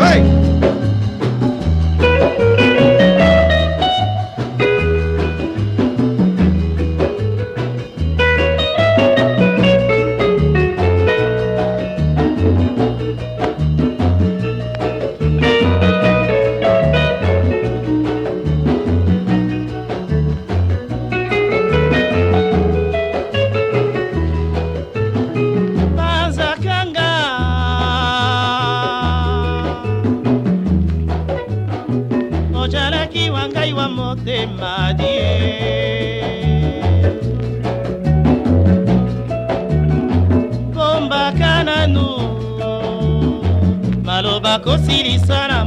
Hey! des madier. kombaka nanu maloba kosilisa na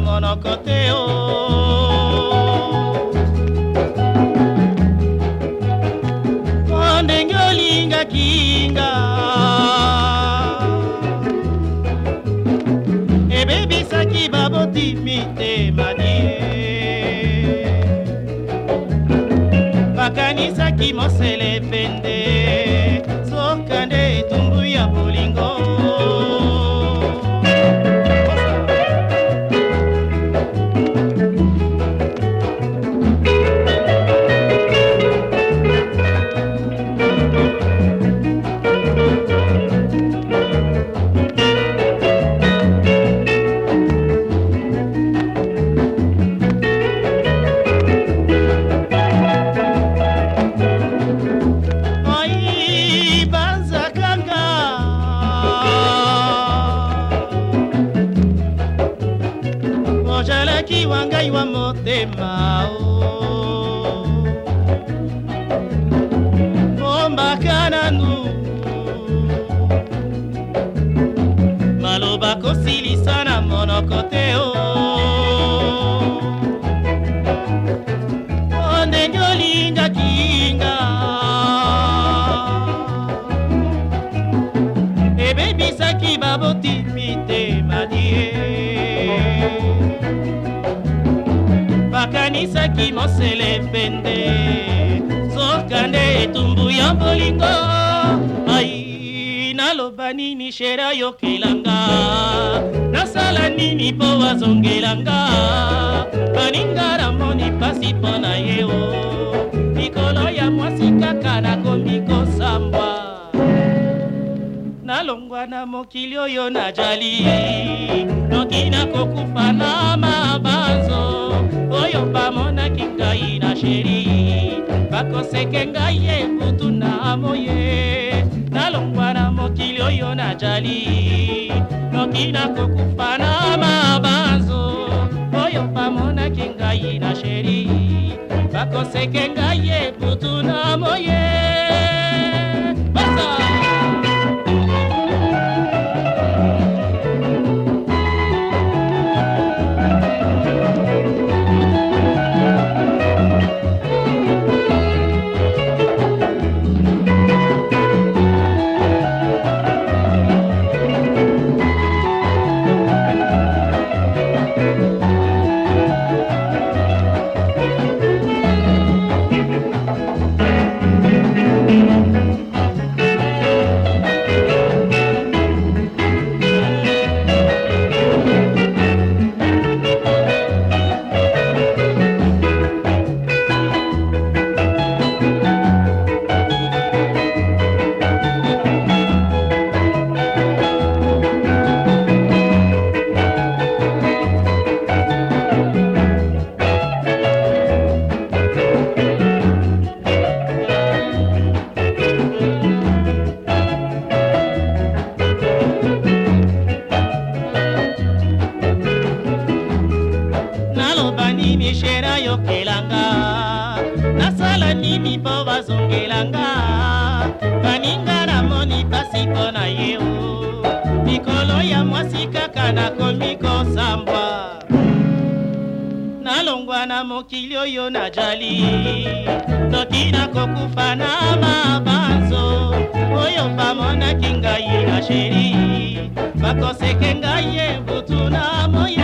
se le ezalaki wa ngai wa motema o oh. ombaka nanu maloba kosilisa na monoko te o oh. ebebisaki mosele pende soka nde etumbu ya bolingo ai naloba nini shera yokelanga nasala nini mpo wazongelanga baninga namoni pasi mpona kolongwa na mokili oyo nazali noki nakokufa na mabanzo oyo bamonaki ngai na sheri bakoseke ngai ye kutu na moye nalongwa na mokili oyo nazali noki nakokufa na mabanzo oyo bamonaki ngai na sheri bakoseke ngai ye kutu na moye Basta! bishera yokelanga nasala nini mpo bazongelanga kaninga namoni pasi mpo na ye o mikolo ya mwasi kaka nakomi kosambwa nalongwa na mokili oyo najali noki nakokufa na mabanzo oyo bamonaki ngai na sheri bakoseke ngai ye butu na moya